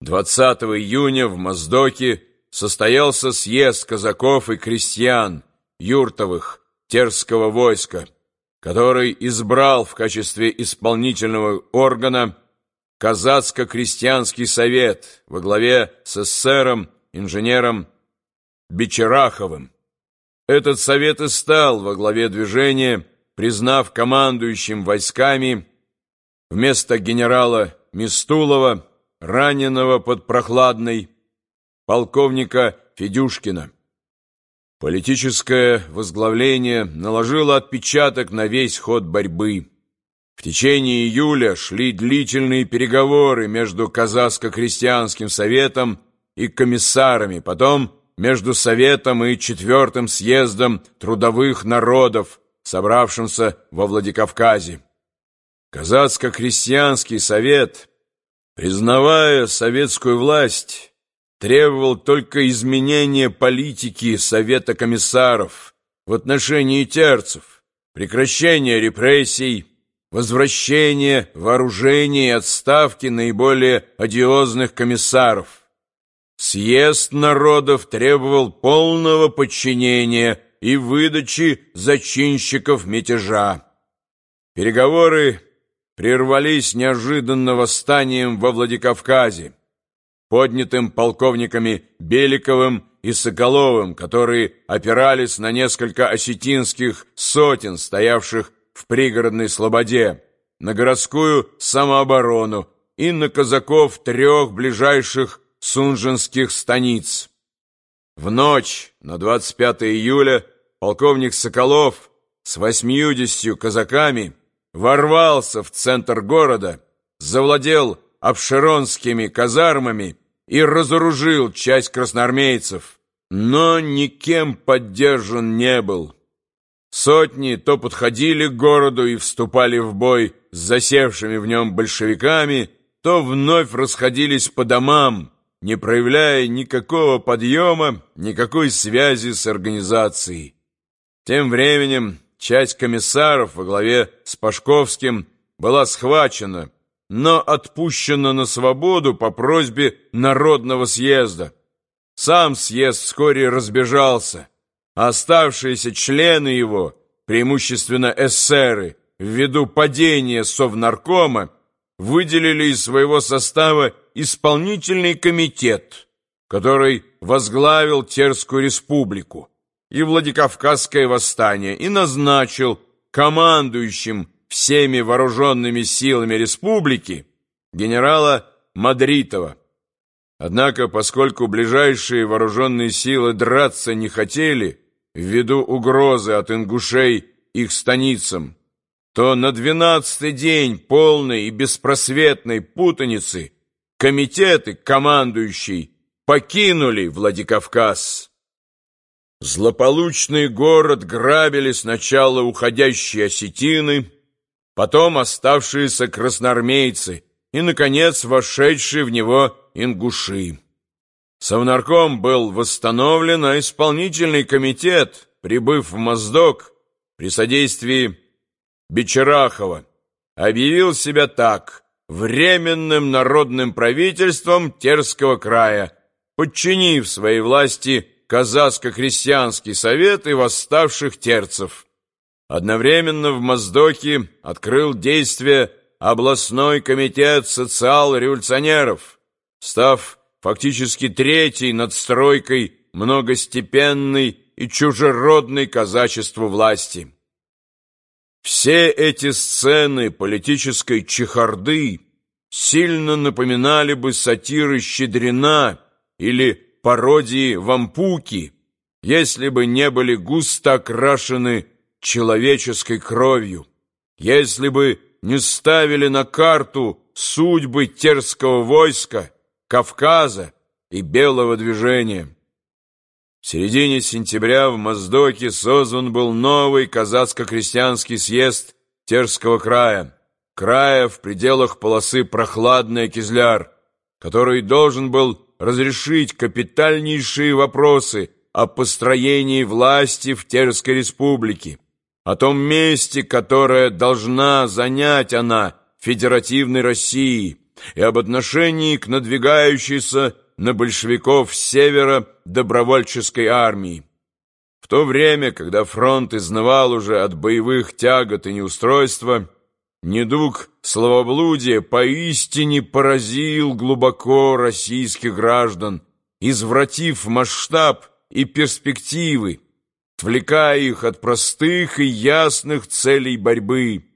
20 июня в Моздоке состоялся съезд казаков и крестьян юртовых Терского войска, который избрал в качестве исполнительного органа Казацко-крестьянский совет во главе с эсером, инженером Бичераховым. Этот совет и стал во главе движения, признав командующим войсками вместо генерала Мистулова раненого под Прохладной, полковника Федюшкина. Политическое возглавление наложило отпечаток на весь ход борьбы. В течение июля шли длительные переговоры между Казахско-крестьянским советом и комиссарами, потом между Советом и Четвертым съездом трудовых народов, собравшимся во Владикавказе. Казахско-крестьянский совет признавая советскую власть, требовал только изменения политики Совета комиссаров в отношении терцев, прекращения репрессий, возвращения вооружения и отставки наиболее одиозных комиссаров. Съезд народов требовал полного подчинения и выдачи зачинщиков мятежа. Переговоры прервались неожиданно восстанием во Владикавказе, поднятым полковниками Беликовым и Соколовым, которые опирались на несколько осетинских сотен, стоявших в пригородной слободе, на городскую самооборону и на казаков трех ближайших сунжинских станиц. В ночь на 25 июля полковник Соколов с восьмидесятью казаками ворвался в центр города, завладел обширонскими казармами и разоружил часть красноармейцев, но никем поддержан не был. Сотни то подходили к городу и вступали в бой с засевшими в нем большевиками, то вновь расходились по домам, не проявляя никакого подъема, никакой связи с организацией. Тем временем Часть комиссаров во главе с Пашковским была схвачена, но отпущена на свободу по просьбе Народного съезда. Сам съезд вскоре разбежался, а оставшиеся члены его, преимущественно эсеры, ввиду падения Совнаркома, выделили из своего состава исполнительный комитет, который возглавил Терскую республику и Владикавказское восстание и назначил командующим всеми вооруженными силами республики генерала Мадритова. Однако, поскольку ближайшие вооруженные силы драться не хотели ввиду угрозы от ингушей их станицам, то на двенадцатый день полной и беспросветной путаницы комитеты, командующий, покинули Владикавказ. Злополучный город грабили сначала уходящие осетины, потом оставшиеся красноармейцы и, наконец, вошедшие в него ингуши. Совнарком был восстановлен, а исполнительный комитет, прибыв в Моздок при содействии Бичерахова, объявил себя так временным народным правительством Терского края, подчинив своей власти Казахско-христианский совет и восставших терцев. Одновременно в Моздоке открыл действие областной комитет социал-революционеров, став фактически третьей надстройкой многостепенной и чужеродной казачеству власти. Все эти сцены политической чехарды сильно напоминали бы сатиры Щедрина или пародии вампуки, если бы не были густо окрашены человеческой кровью, если бы не ставили на карту судьбы терского войска, Кавказа и белого движения. В середине сентября в Моздоке создан был новый казацко-крестьянский съезд Терского края, края в пределах полосы Прохладная Кизляр, который должен был разрешить капитальнейшие вопросы о построении власти в Терской республике, о том месте, которое должна занять она федеративной России – и об отношении к надвигающейся на большевиков с севера добровольческой армии. В то время, когда фронт изнывал уже от боевых тягот и неустройства, недуг словоблудия поистине поразил глубоко российских граждан, извратив масштаб и перспективы, отвлекая их от простых и ясных целей борьбы,